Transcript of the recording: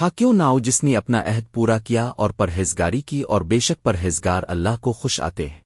ہاں کیوں نہ جس نے اپنا عہد پورا کیا اور پرہیزگاری کی اور بے شک پرہیزگار اللہ کو خوش آتے ہیں۔